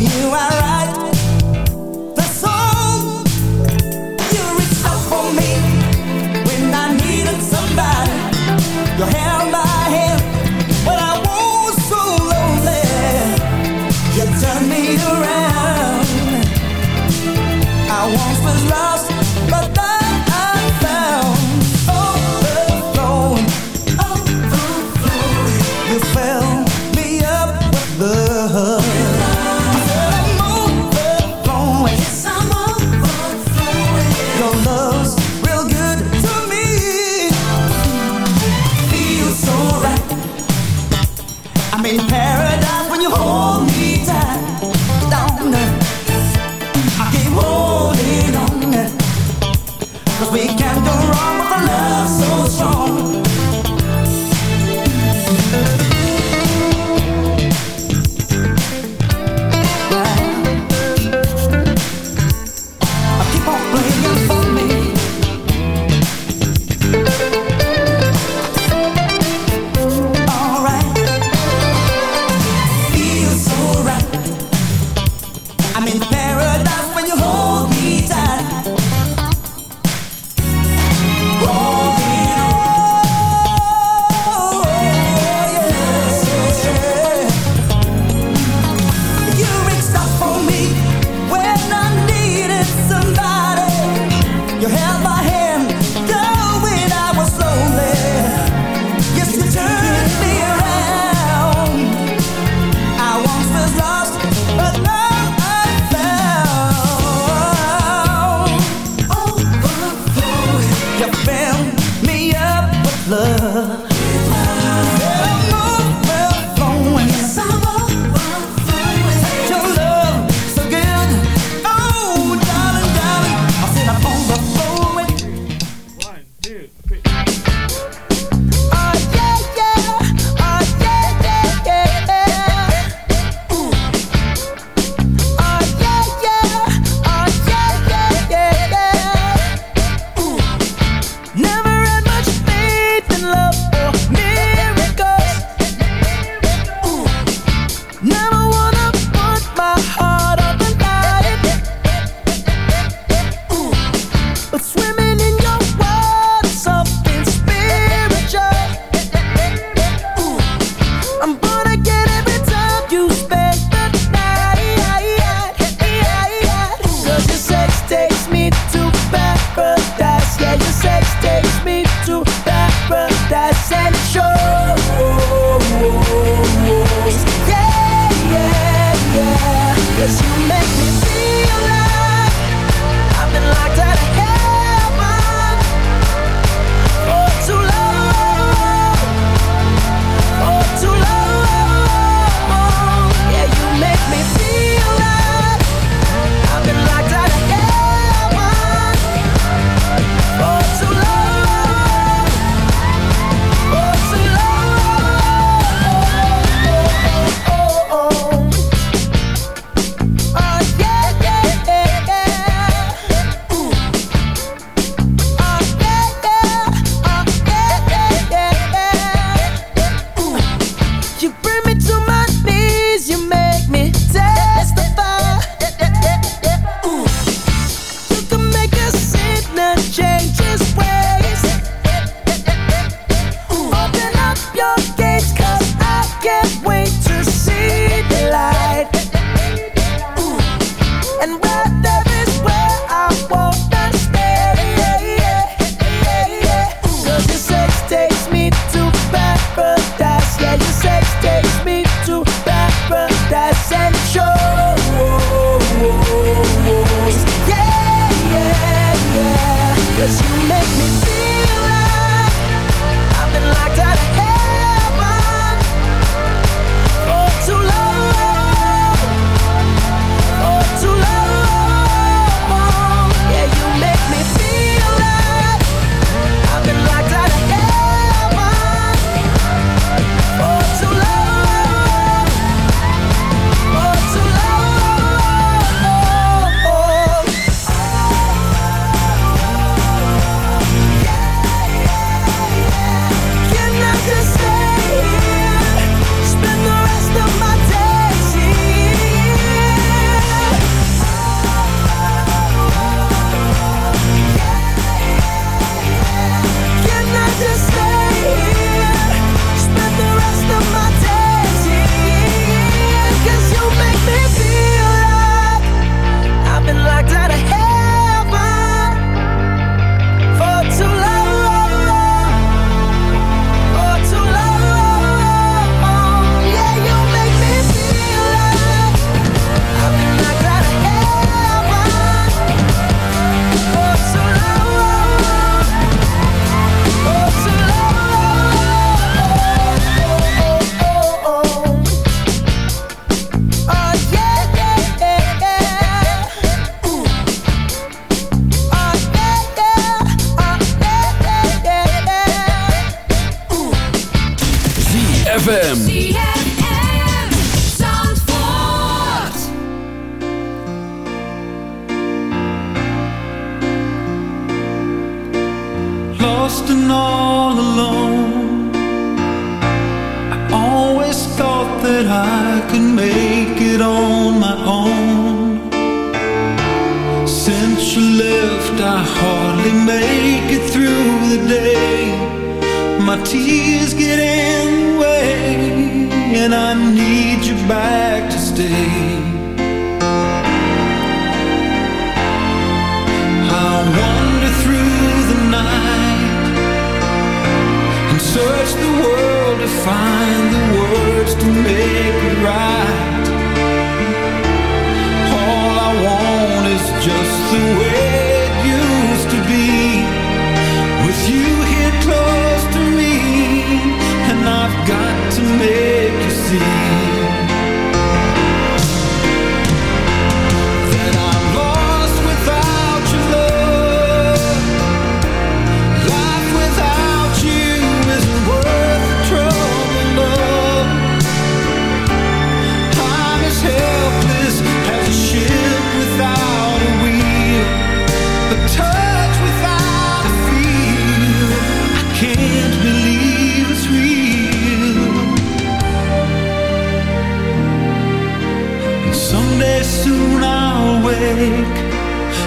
you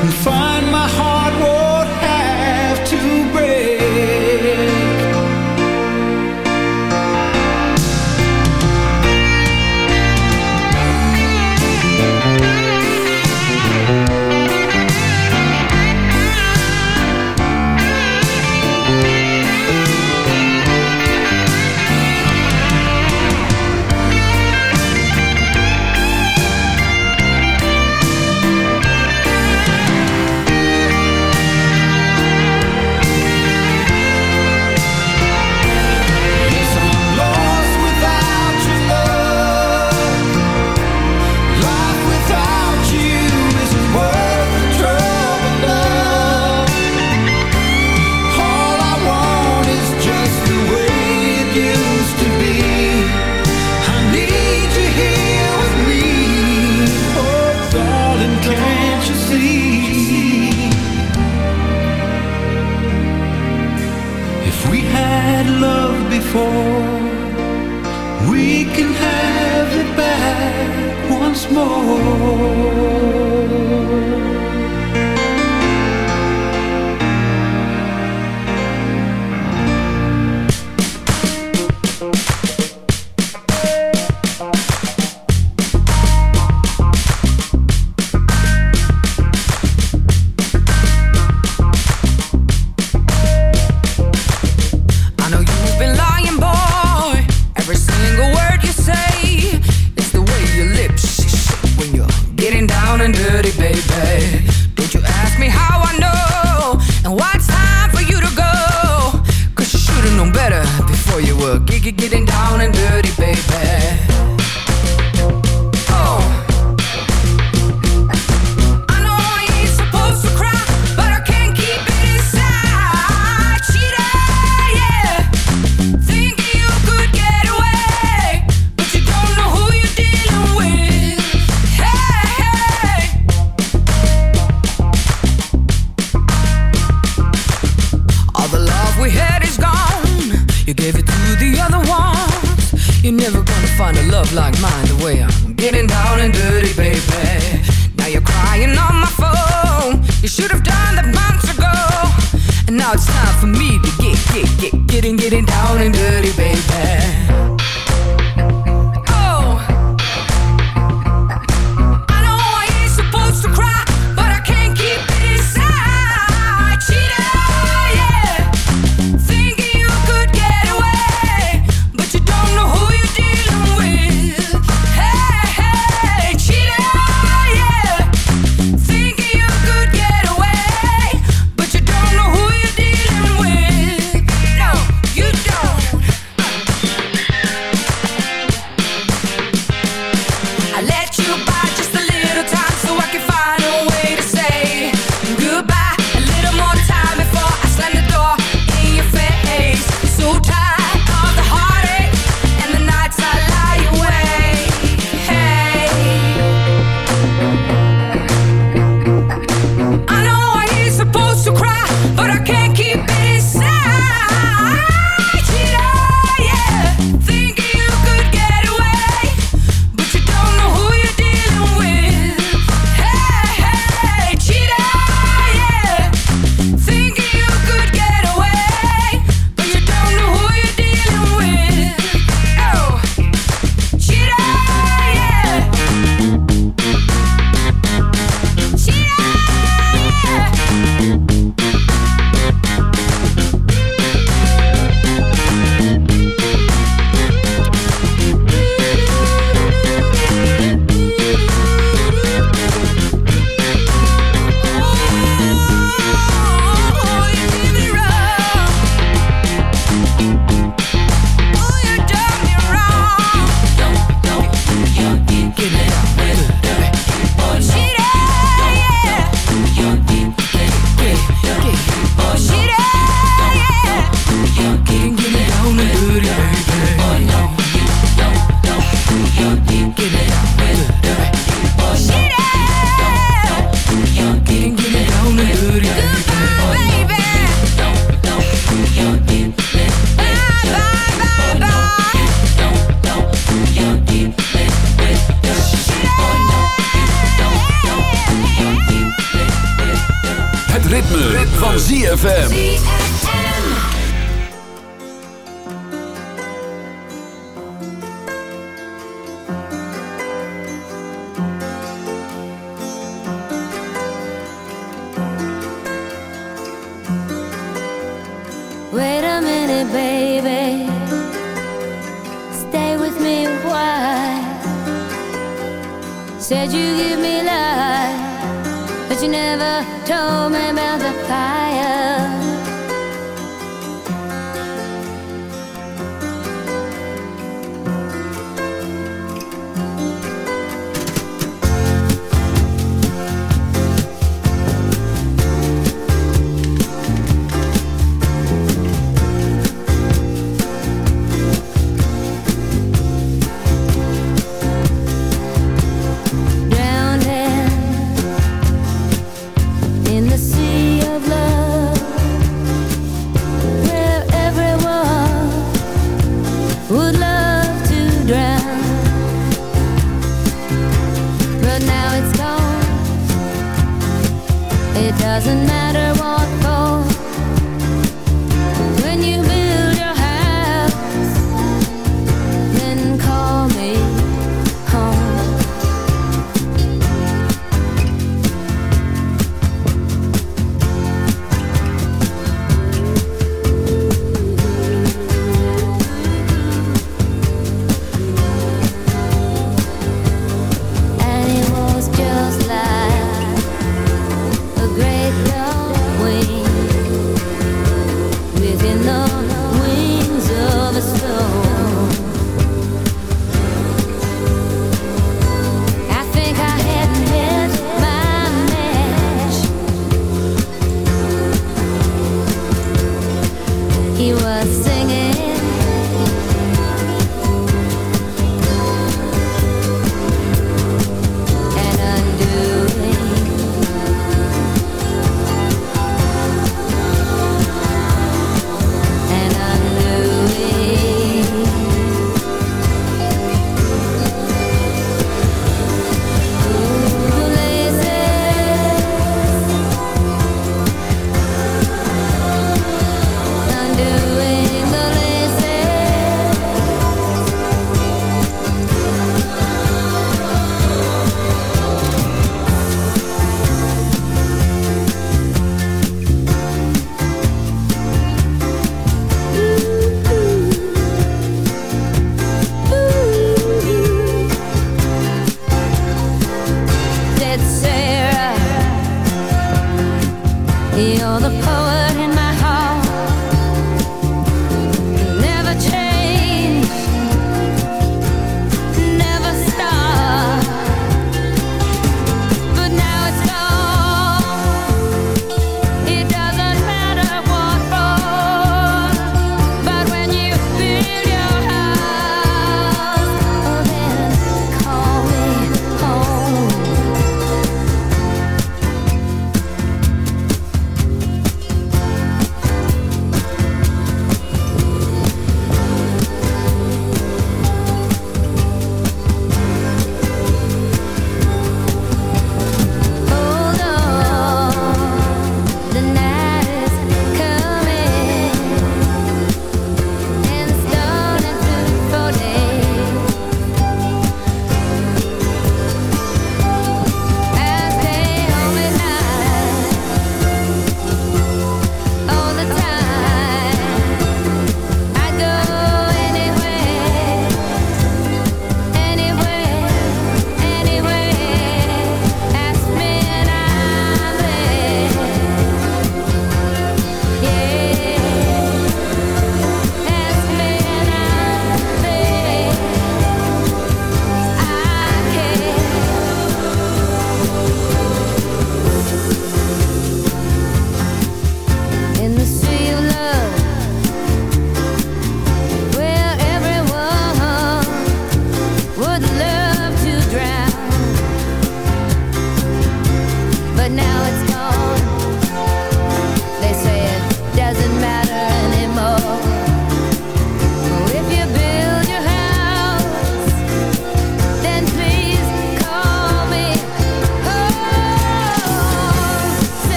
and dirty were getting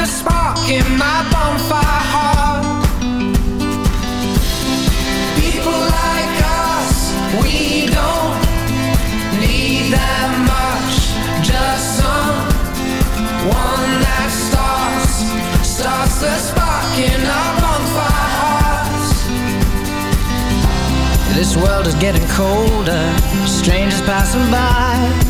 the spark in my bonfire heart. People like us, we don't need that much. Just someone that starts, starts the spark in our bonfire hearts. This world is getting colder, strangers passing by.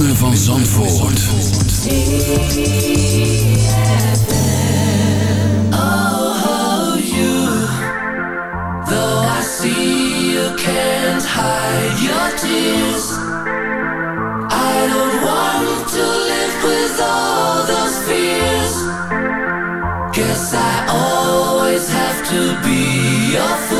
ritme van Zandvoort. Oh, you, though I see you can't hide your tears. I don't want to live with all those fears. Guess I always have to be your fool.